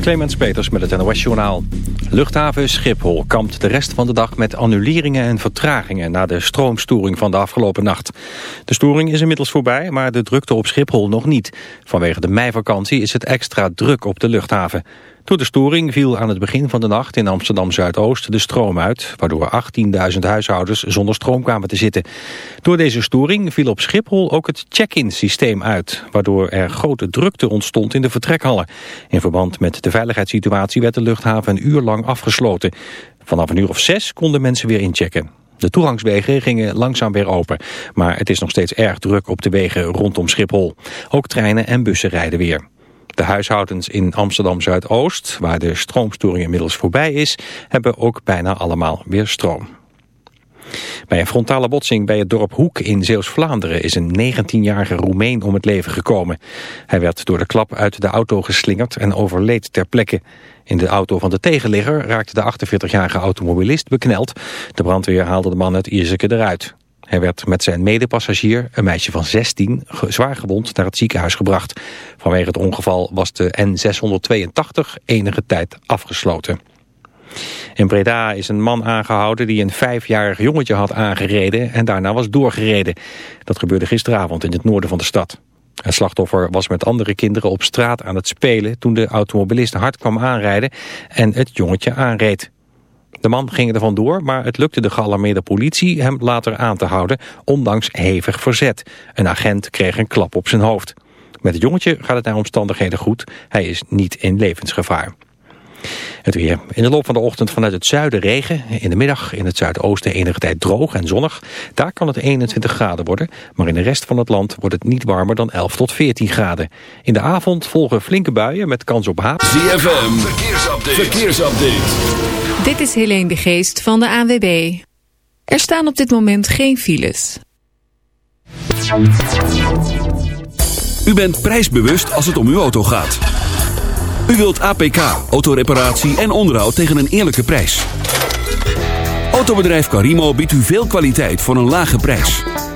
Clemens Peters met het NOS Journaal. Luchthaven Schiphol kampt de rest van de dag met annuleringen en vertragingen... na de stroomstoring van de afgelopen nacht. De storing is inmiddels voorbij, maar de drukte op Schiphol nog niet. Vanwege de meivakantie is het extra druk op de luchthaven. Door de storing viel aan het begin van de nacht in Amsterdam-Zuidoost de stroom uit... waardoor 18.000 huishoudens zonder stroom kwamen te zitten. Door deze storing viel op Schiphol ook het check-in systeem uit... waardoor er grote drukte ontstond in de vertrekhallen. In verband met de veiligheidssituatie werd de luchthaven een uur lang afgesloten. Vanaf een uur of zes konden mensen weer inchecken. De toegangswegen gingen langzaam weer open, maar het is nog steeds erg druk op de wegen rondom Schiphol. Ook treinen en bussen rijden weer. De huishoudens in Amsterdam-Zuidoost, waar de stroomstoring inmiddels voorbij is, hebben ook bijna allemaal weer stroom. Bij een frontale botsing bij het dorp Hoek in Zeeuws-Vlaanderen is een 19-jarige Roemeen om het leven gekomen. Hij werd door de klap uit de auto geslingerd en overleed ter plekke. In de auto van de tegenligger raakte de 48-jarige automobilist bekneld. De brandweer haalde de man uit Ierseke eruit. Hij werd met zijn medepassagier, een meisje van 16, zwaar gewond naar het ziekenhuis gebracht. Vanwege het ongeval was de N682 enige tijd afgesloten. In Breda is een man aangehouden die een vijfjarig jongetje had aangereden en daarna was doorgereden. Dat gebeurde gisteravond in het noorden van de stad. Het slachtoffer was met andere kinderen op straat aan het spelen toen de automobilist hard kwam aanrijden en het jongetje aanreed. De man ging er vandoor, maar het lukte de gealarmeerde politie hem later aan te houden, ondanks hevig verzet. Een agent kreeg een klap op zijn hoofd. Met het jongetje gaat het naar omstandigheden goed. Hij is niet in levensgevaar. Het weer. In de loop van de ochtend vanuit het zuiden regen. In de middag in het zuidoosten enige tijd droog en zonnig. Daar kan het 21 graden worden. Maar in de rest van het land wordt het niet warmer dan 11 tot 14 graden. In de avond volgen flinke buien met kans op haap. ZFM. Verkeersupdate. Verkeersupdate. Dit is Helene de Geest van de ANWB. Er staan op dit moment geen files. U bent prijsbewust als het om uw auto gaat. U wilt APK, autoreparatie en onderhoud tegen een eerlijke prijs. Autobedrijf Carimo biedt u veel kwaliteit voor een lage prijs.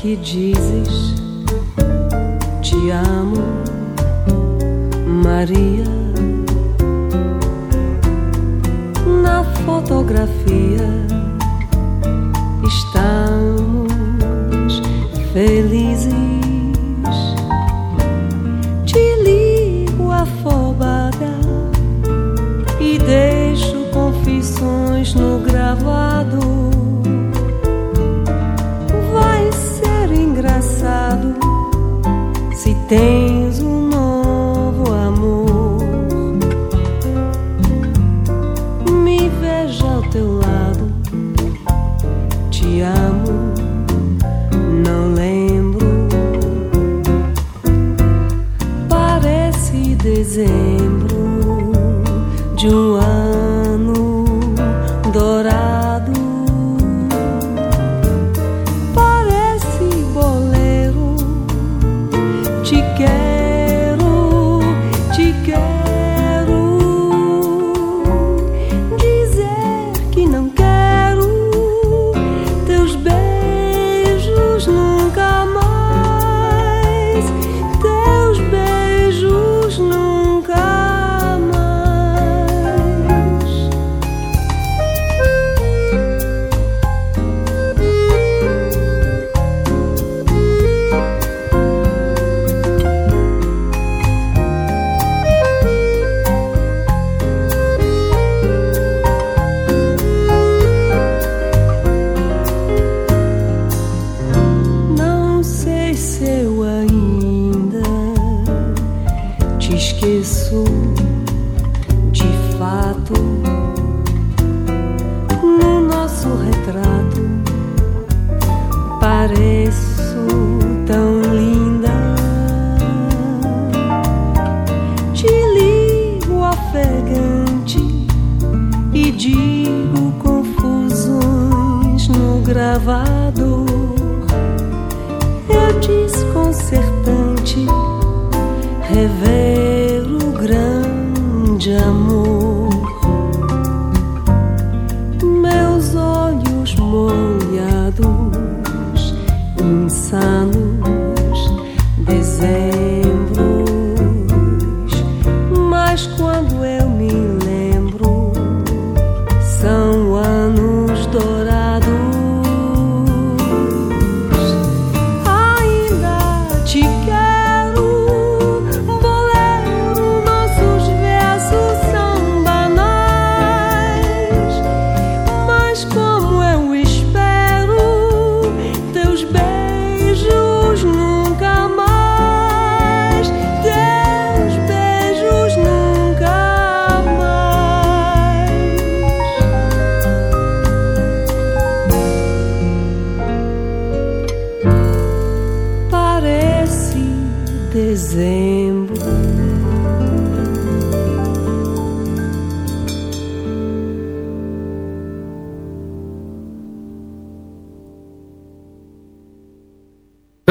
Que dizes te amo, Maria. Na fotografia estamos felizes.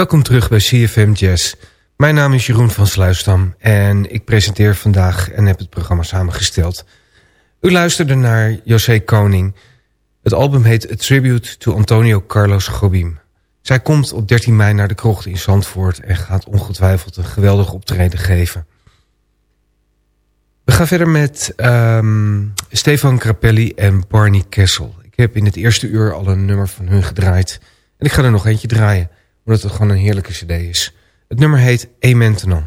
Welkom terug bij CFM Jazz. Mijn naam is Jeroen van Sluisdam en ik presenteer vandaag en heb het programma samengesteld. U luisterde naar José Koning. Het album heet A Tribute to Antonio Carlos Jobim. Zij komt op 13 mei naar de krocht in Zandvoort en gaat ongetwijfeld een geweldig optreden geven. We gaan verder met ehm, Stefan Grappelli en Barney Kessel. Ik heb in het eerste uur al een nummer van hun gedraaid. En ik ga er nog eentje draaien, omdat het gewoon een heerlijke cd is. Het nummer heet Amen Tenon.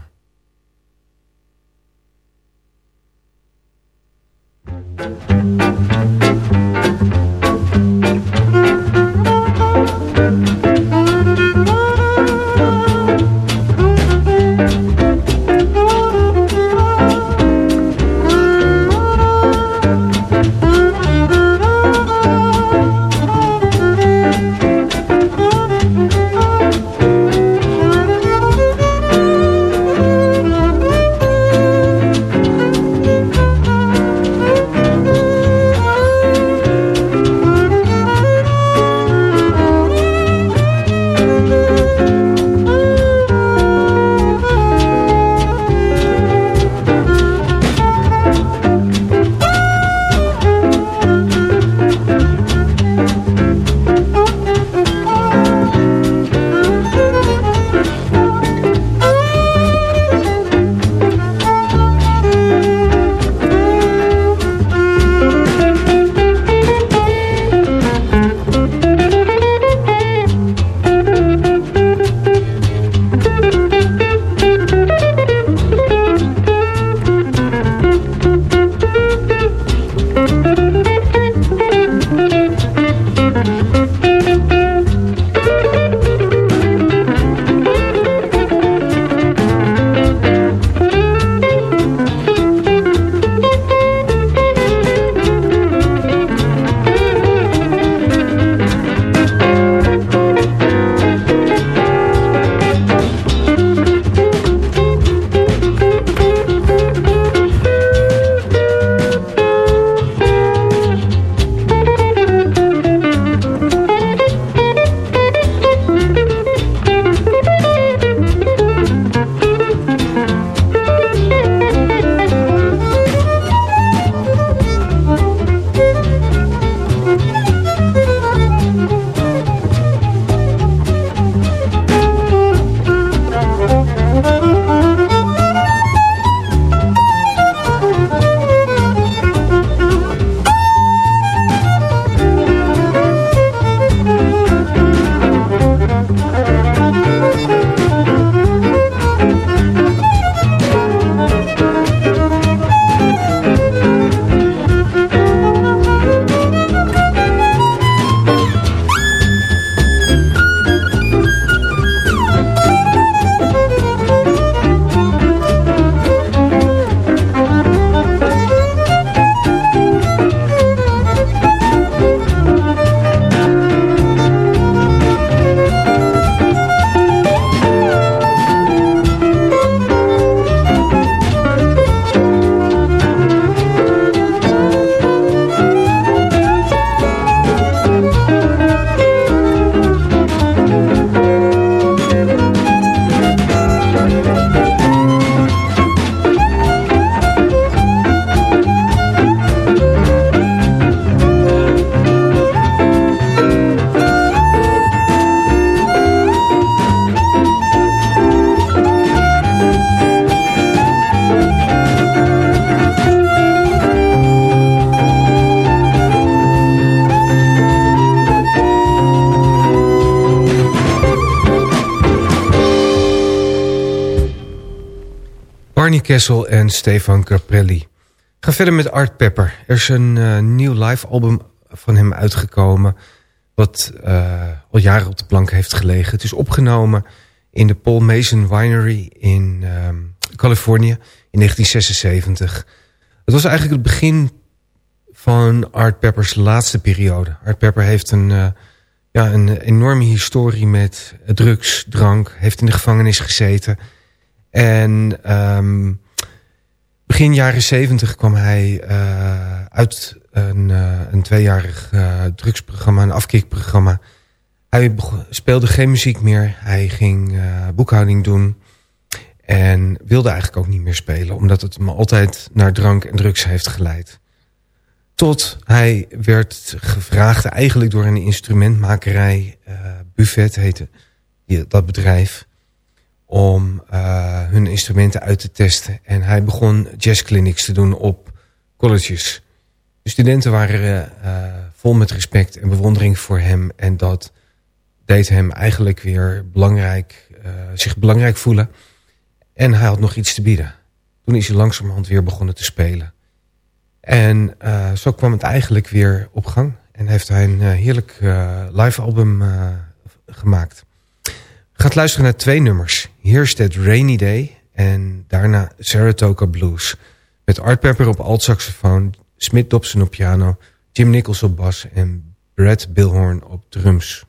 Barney Kessel en Stefan Grappelli. Ik ga verder met Art Pepper. Er is een uh, nieuw live album van hem uitgekomen... wat uh, al jaren op de plank heeft gelegen. Het is opgenomen in de Paul Mason Winery in uh, Californië in 1976. Het was eigenlijk het begin van Art Peppers laatste periode. Art Pepper heeft een, uh, ja, een enorme historie met drugs, drank. Heeft in de gevangenis gezeten. En um, begin jaren zeventig kwam hij uh, uit een, uh, een tweejarig drugsprogramma, een afkikprogramma. Hij speelde geen muziek meer. Hij ging boekhouding doen. En wilde eigenlijk ook niet meer spelen. Omdat het me altijd naar drank en drugs heeft geleid. Tot hij werd gevraagd eigenlijk door een instrumentmakerij. Buffet heette dat bedrijf. Om uh, hun instrumenten uit te testen. En hij begon jazzclinics te doen op colleges. De studenten waren uh, vol met respect en bewondering voor hem. En dat deed hem eigenlijk weer belangrijk, zich belangrijk voelen. En hij had nog iets te bieden. Toen is hij langzamerhand weer begonnen te spelen. En zo kwam het eigenlijk weer op gang. En heeft hij een heerlijk live album gemaakt. Gaat luisteren naar twee nummers. Here's That Rainy Day en daarna Saratoga Blues. Met Art Pepper op alt-saxofoon, Smith Dobson op piano... Jim Nichols op bas en Brad Bilhorn op drums.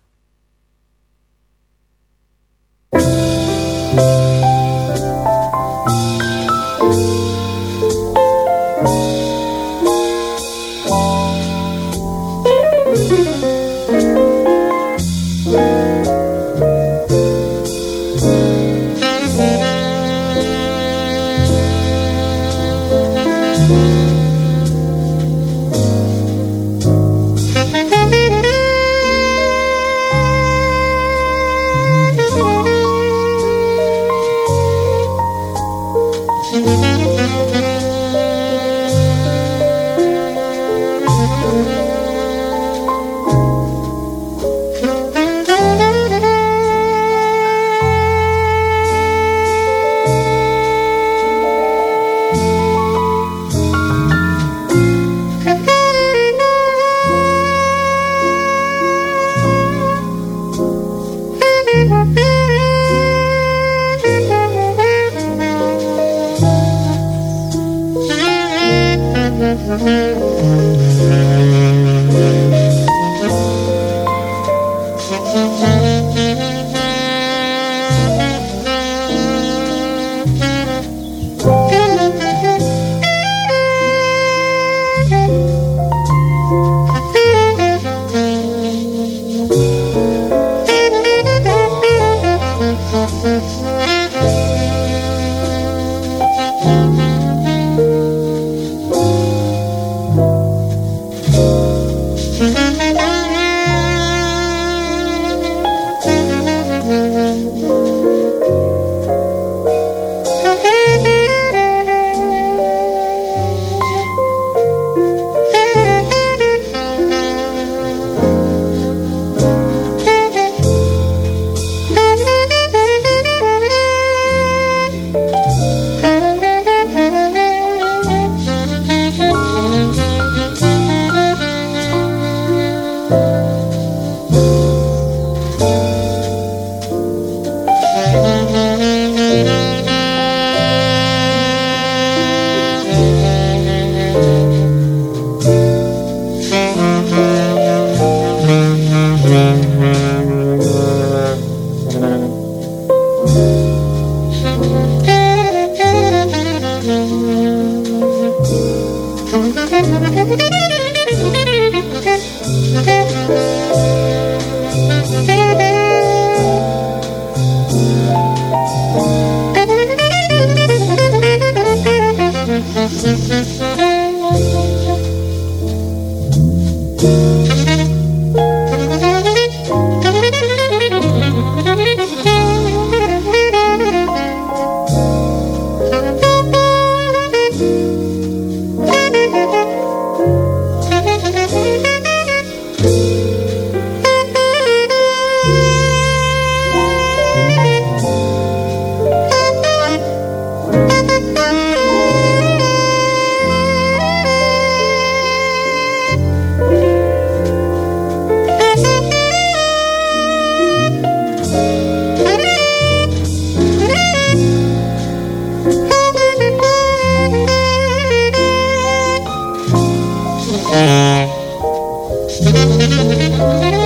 MUZIEK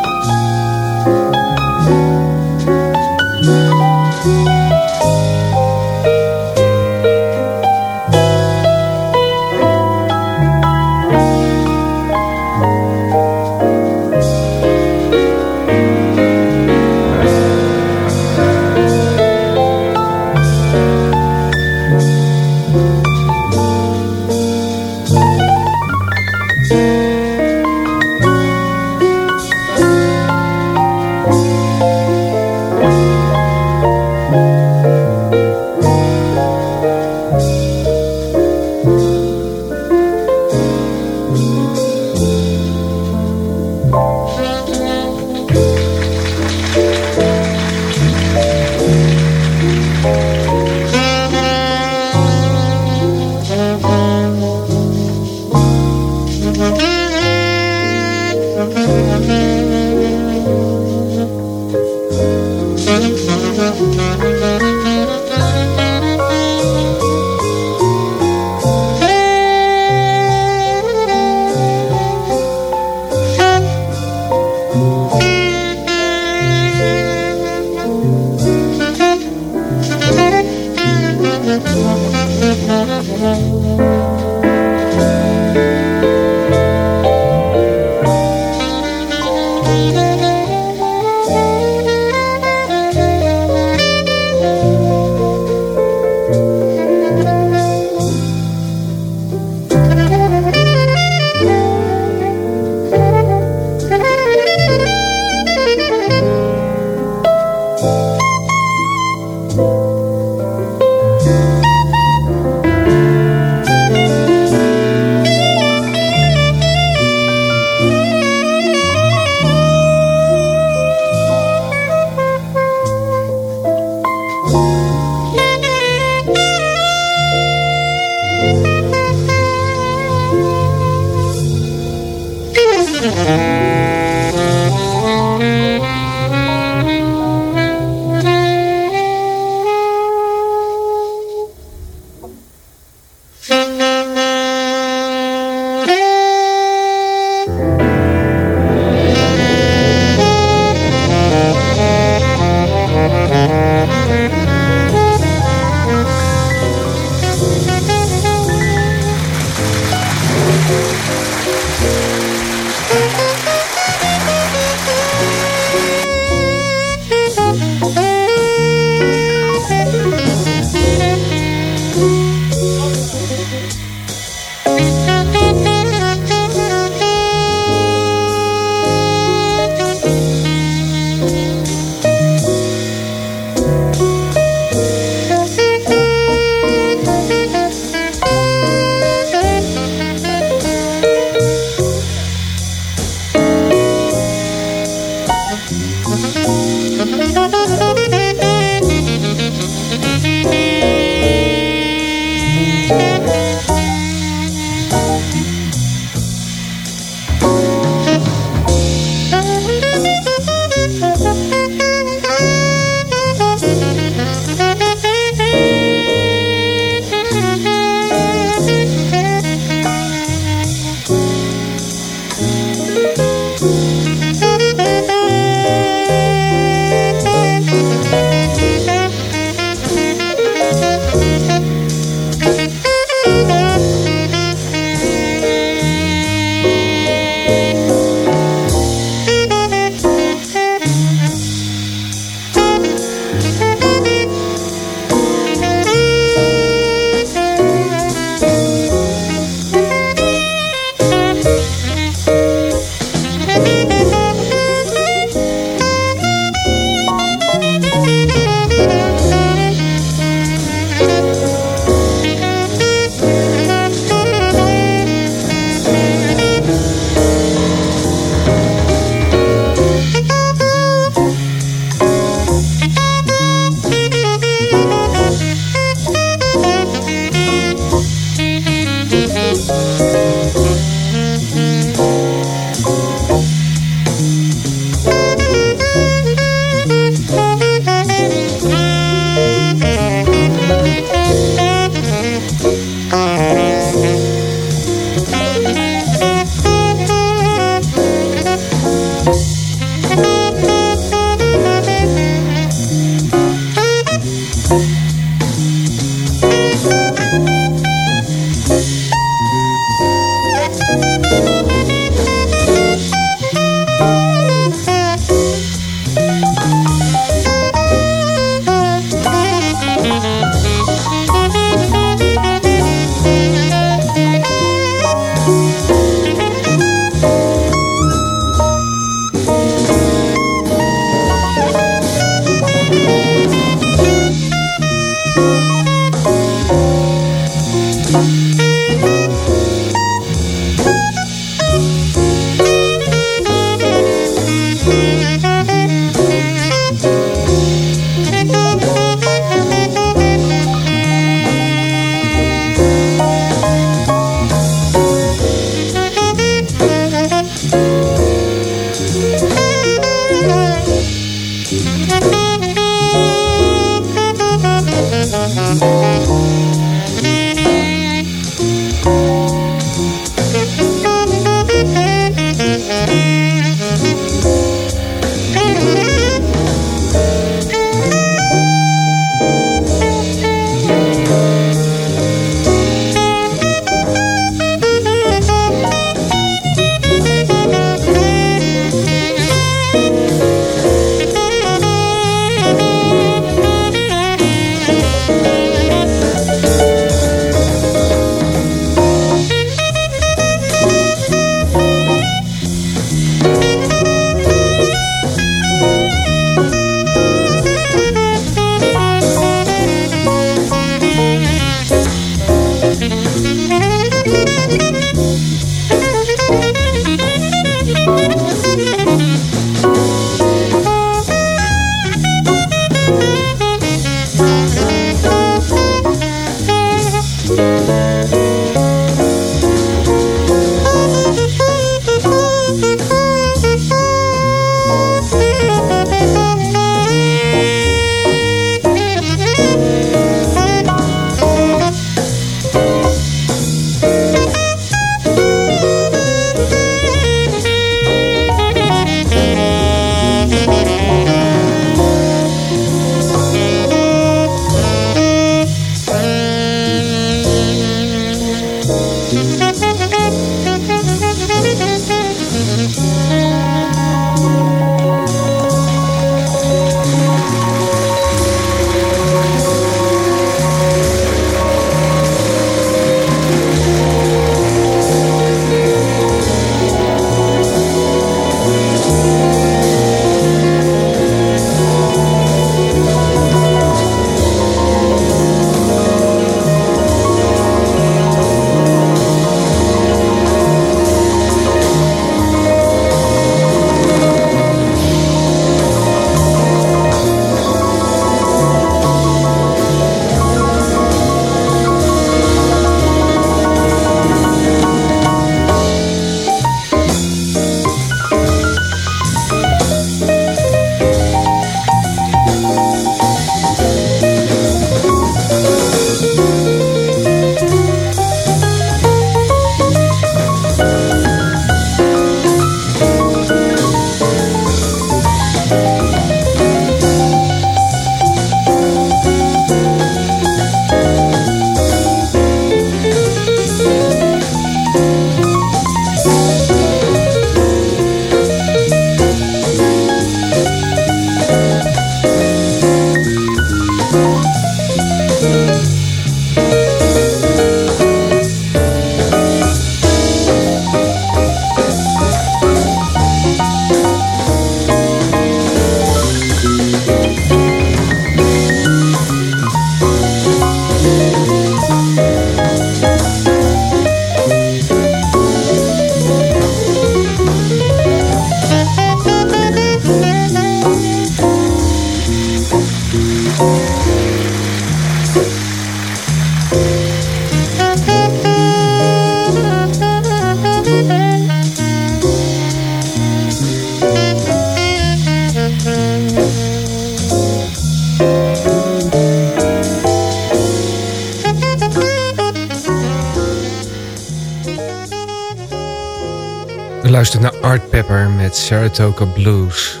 met Saratoga Blues.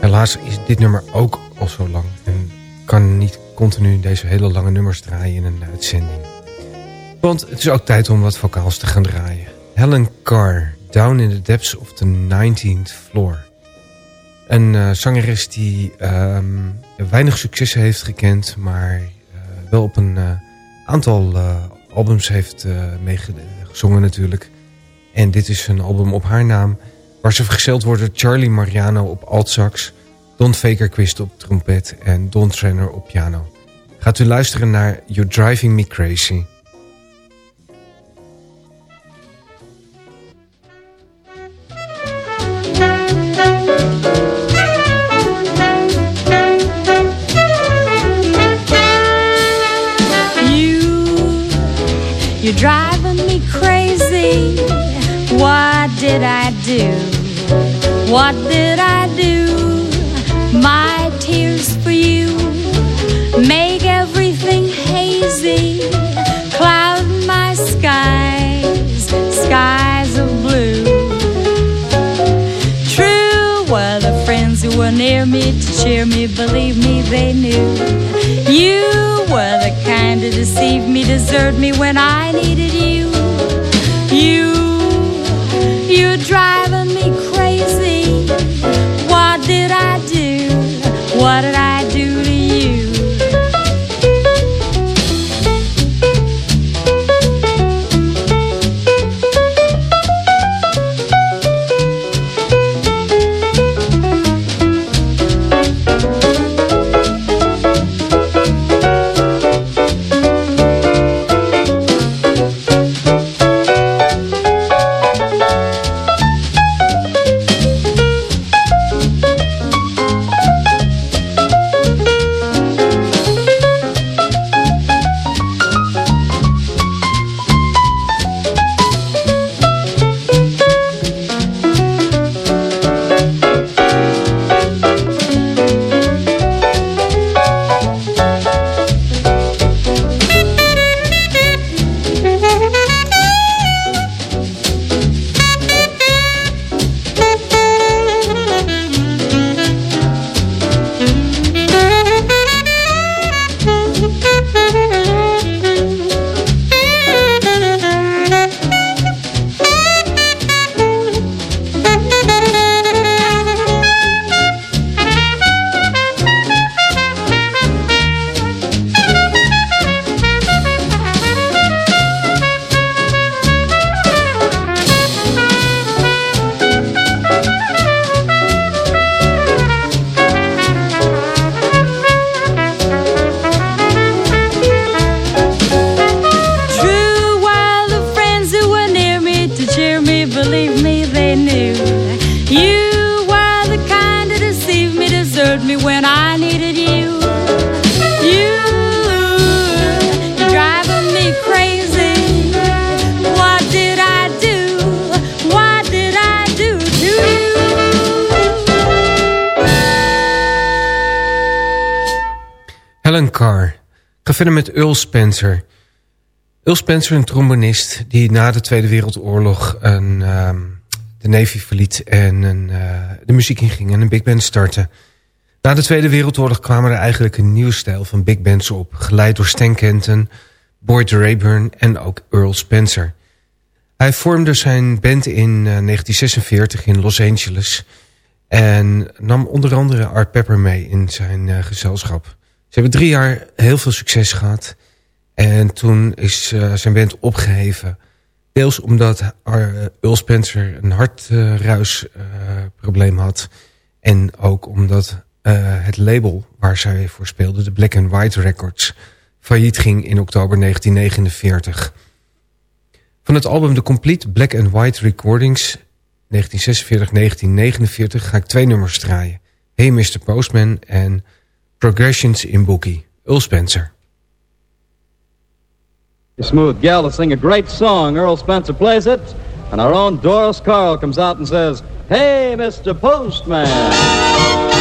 Helaas is dit nummer ook al zo lang. En kan niet continu deze hele lange nummers draaien in een uitzending. Want het is ook tijd om wat vocaals te gaan draaien. Helen Carr, Down in the Depths of the 19th Floor. Een eh, zangeres die ehm, weinig successen heeft gekend... maar eh, wel op een eh, aantal albums heeft meegezongen natuurlijk... En dit is een album op haar naam... waar ze vergezeld worden Charlie Mariano op altsax... Don Fakerquist op trompet en Don Trenner op piano. Gaat u luisteren naar You're Driving Me Crazy... You, you're did I do? What did I do? My tears for you make everything hazy, cloud my skies, skies of blue. True were the friends who were near me to cheer me, believe me, they knew. You were the kind to deceive me, desert me when I needed you. You, you're driving me crazy. What did I do? What did Earl Spencer. Earl Spencer, een trombonist die na de Tweede Wereldoorlog een, ehm, de Navy verliet en een, eh, de muziek inging en een big band startte. Na de Tweede Wereldoorlog kwam er eigenlijk een nieuwe stijl van big bands op, geleid door Stan Kenton, Boyd Rayburn en ook Earl Spencer. Hij vormde zijn band in eh, 1946 in Los Angeles en nam onder andere Art Pepper mee in zijn eh, gezelschap. Ze hebben drie jaar heel veel succes gehad. En toen is eh, zijn band opgeheven. Deels omdat Ar- Earl Spencer een hartruisprobleem had. En ook omdat eh, het label waar zij voor speelde, de Black and White Records, failliet ging in oktober 1949. Van het album The Complete Black and White Recordings 1946-1949 ga ik twee nummers draaien. Hey Mr. Postman en Progressions in Bookie. Earl Spencer. Smooth gal to sing a great song. Earl Spencer plays it, and our own Doris Carl comes out and says, Hey, Mr. Postman.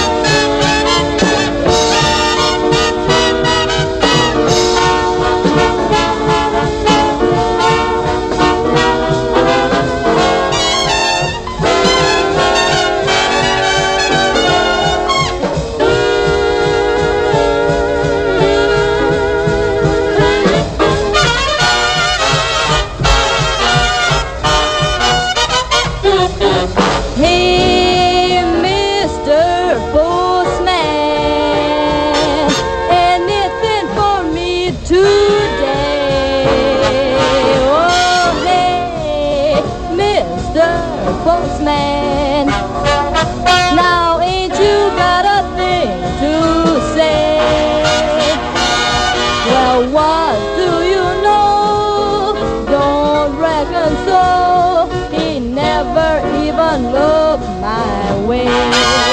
He never even looked my way.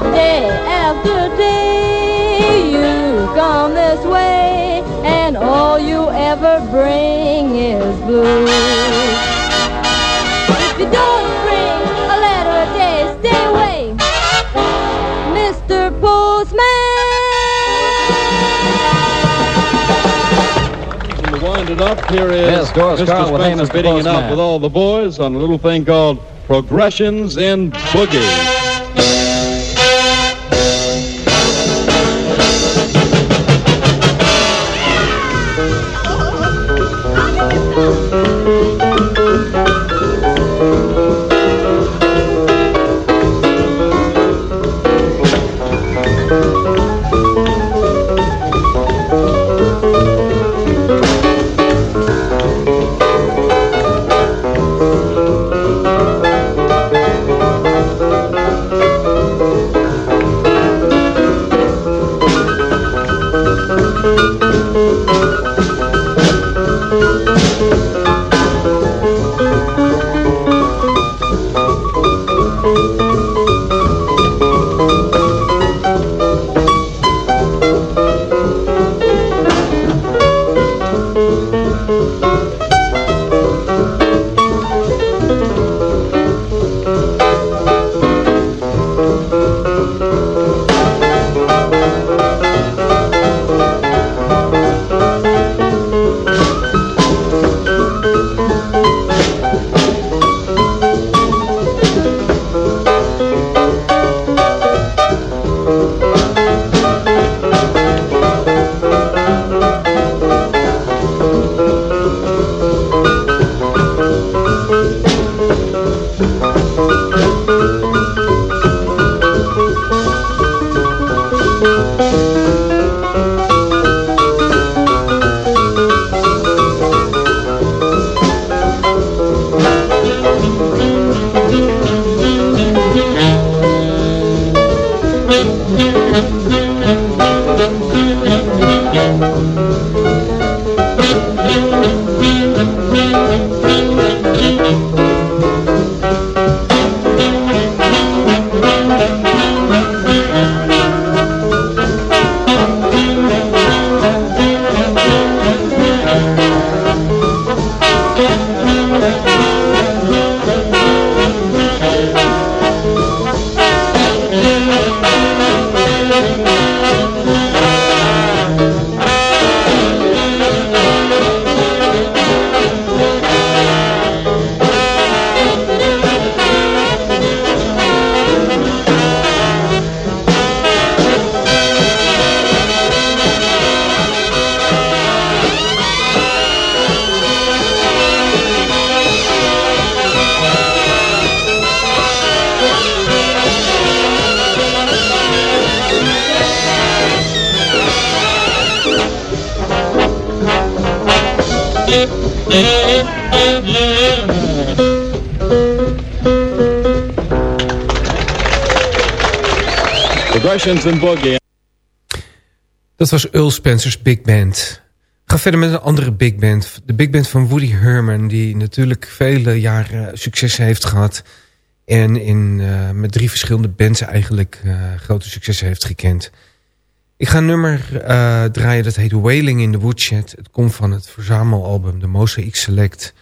But day after day, you come this way, and all you ever bring is blues. If you don't bring a letter a day, stay away, Mr. Postman. And to wind it up, here is Yes, Doris Mr. Carl with Hey, Spencer bidding it out Postman. with all the boys on a little thing called Progressions in Boogie. Dat was Earl Spencer's Big Band. Ga verder met een andere big band. De big band van Woody Herman. Die natuurlijk vele jaren succes heeft gehad. En in, uh, met drie verschillende bands eigenlijk uh, grote successen heeft gekend. Ik ga een nummer uh, draaien dat heet Wailing in the Woodshed. Het komt van het verzamelalbum The Mosaic Select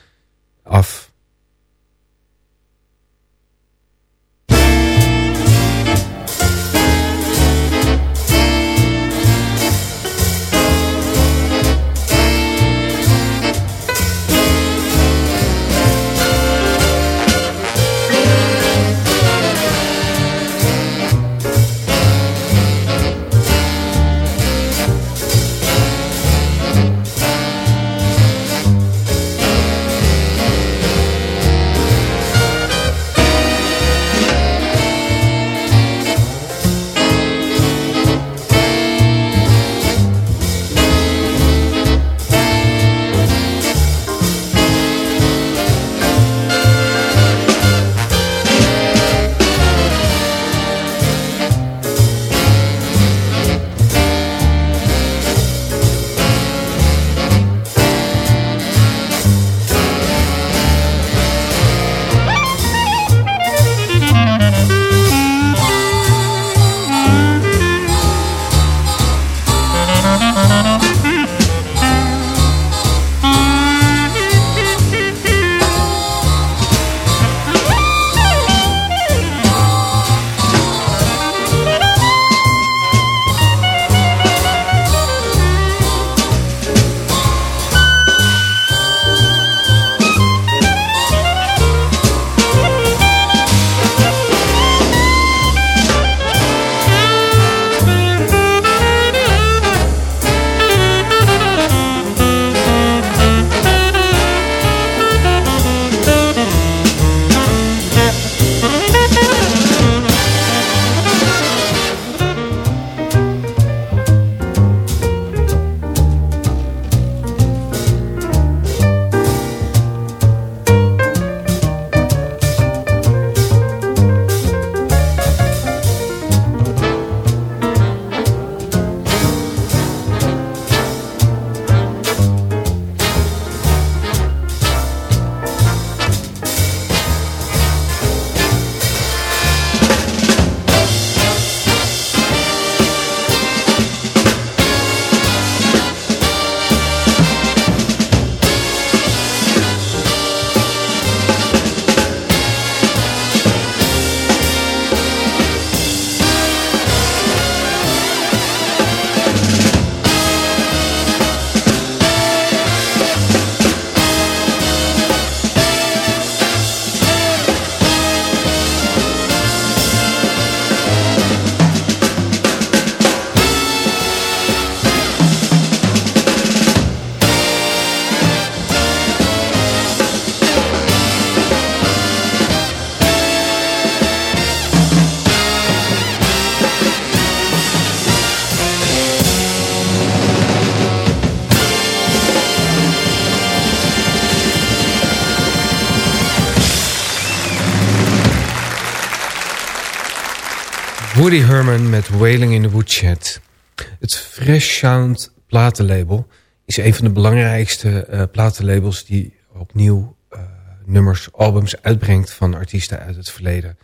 Woody Herman met Wailing in the Woodshed. Het Fresh Sound platenlabel is een van de belangrijkste uh, platenlabels... die opnieuw uh, nummers, albums uitbrengt van artiesten uit het verleden.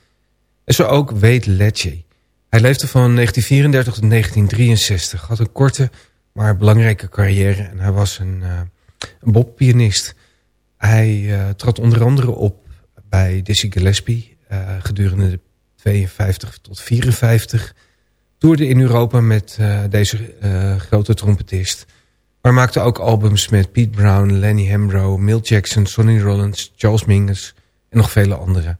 En zo ook Wade Lecce. Hij leefde van 1934 tot 1963. Had een korte, maar belangrijke carrière. En hij was een, uh, een bobpianist. Hij trad onder andere op bij Dizzy Gillespie... gedurende de 52 tot 54. Toerde in Europa met uh, deze uh, grote trompetist. Maar maakte ook albums met Pete Brown, Lenny Hambro, Milt Jackson, Sonny Rollins, Charles Mingus en nog vele anderen.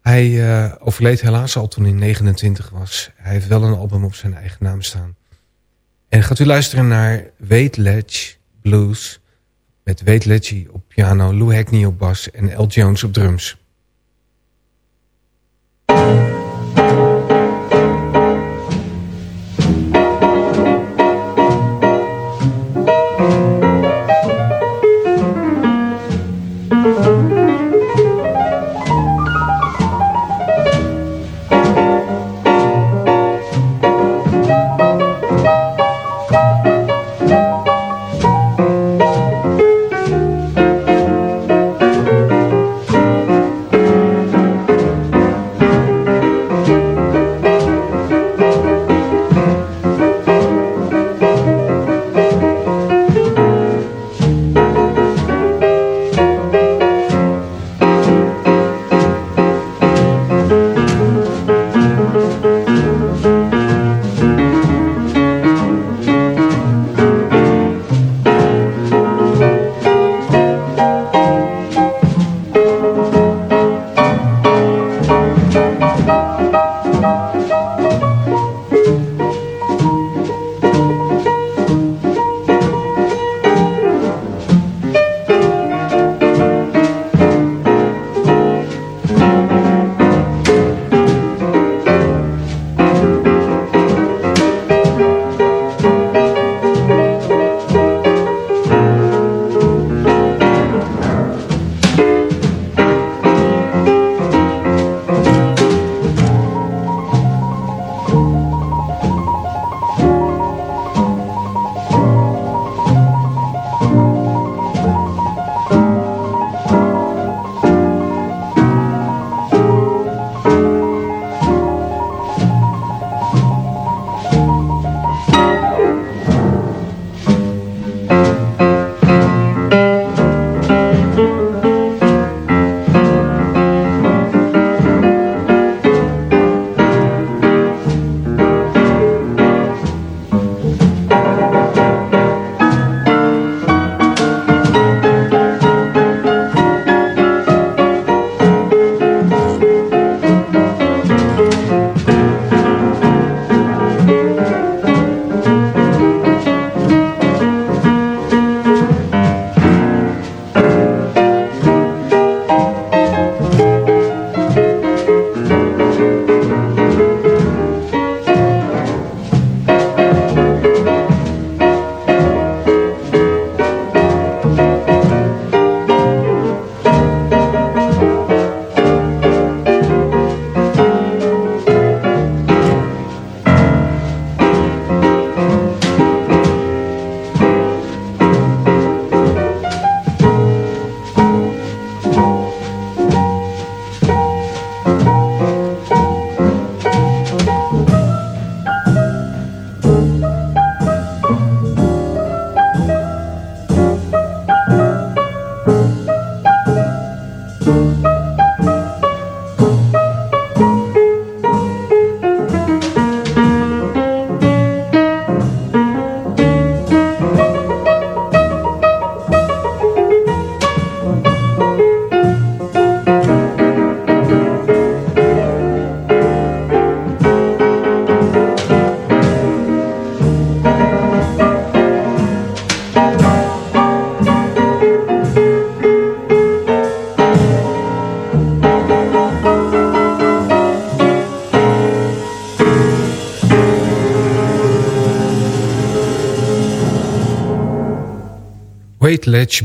Hij uh, overleed helaas al toen hij 29 was. Hij heeft wel een album op zijn eigen naam staan. En gaat u luisteren naar Wade Ledge Blues... met Wade Ledge op piano, Lou Hackney op bas en L. Jones op drums. Thank you.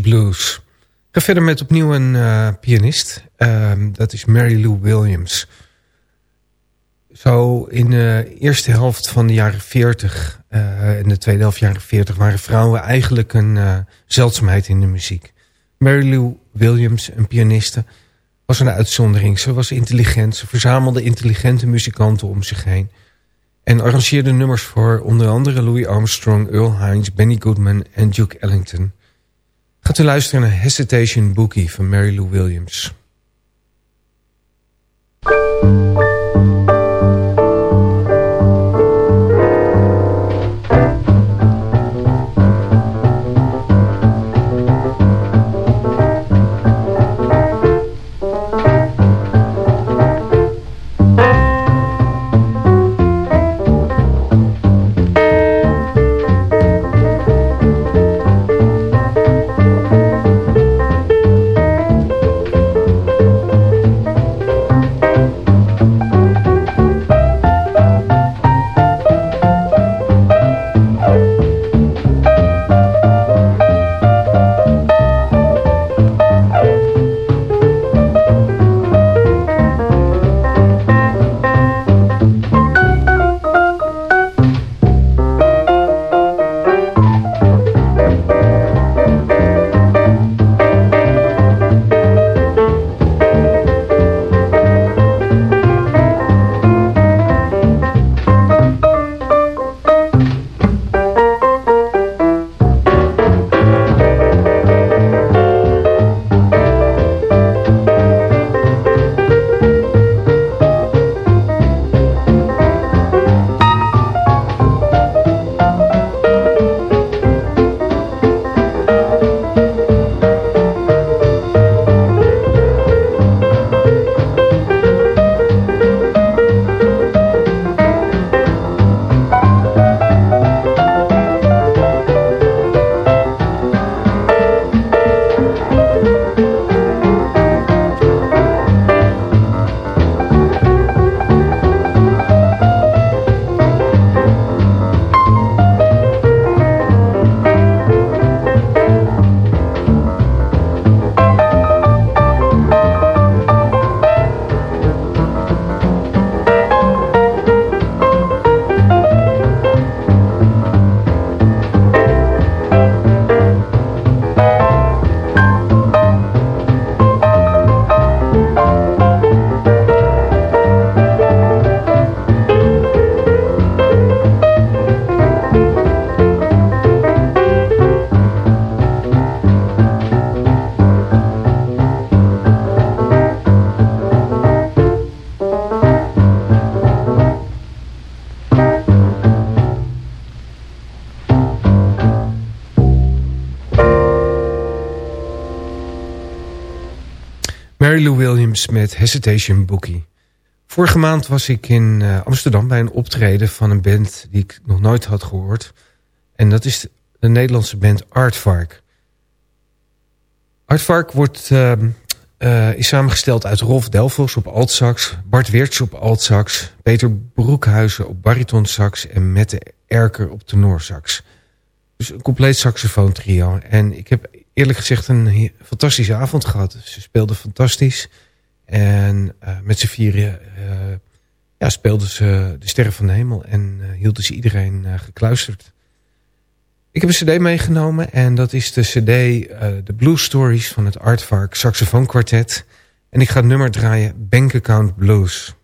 Blues. Ik ga verder met opnieuw een uh, pianist. Uh, dat is Mary Lou Williams. Zo in de eerste helft van de jaren 40 uh, in de tweede helft jaren 40 waren vrouwen eigenlijk een uh, zeldzaamheid in de muziek. Mary Lou Williams, een pianiste, was een uitzondering. Ze was intelligent, ze verzamelde intelligente muzikanten om zich heen. En arrangeerde nummers voor onder andere Louis Armstrong, Earl Hines, Benny Goodman en Duke Ellington. Gaat u luisteren naar Hesitation Bookie van Mary Lou Williams. Mary Lou Williams met Hesitation Bookie. Vorige maand was ik in uh, Amsterdam bij een optreden van een band die ik nog nooit had gehoord. En dat is de Nederlandse band Artvark. Artvark wordt, uh, uh, is samengesteld uit Rolf Delfos op altsax, Bart Weerts op altsax, Peter Broekhuizen op baritonsax en Mette Erker op tenorsax. Dus een compleet saxofoon trio. En ik heb eerlijk gezegd een fantastische avond gehad. Ze speelden fantastisch. En uh, met z'n vieren uh, ja, speelden ze de Sterren van de Hemel. En uh, hielden ze iedereen gekluisterd. Ik heb een cd meegenomen. En dat is de cd The Blue Stories van het Artvark Saxofoon Quartet. En ik ga het nummer draaien Bank Account Blues.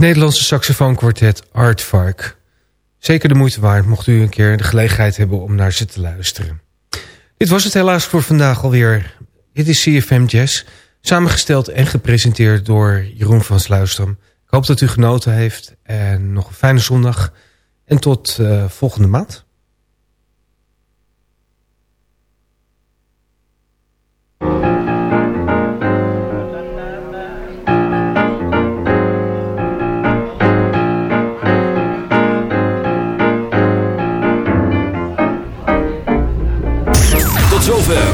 Nederlandse saxofoonkwartet Aardvark. Zeker de moeite waard mocht u een keer de gelegenheid hebben om naar ze te luisteren. Dit was het helaas voor vandaag alweer. Dit is CFM Jazz, samengesteld en gepresenteerd door Jeroen van Sluisteren. Ik hoop dat u genoten heeft en nog een fijne zondag. En tot uh, volgende maand.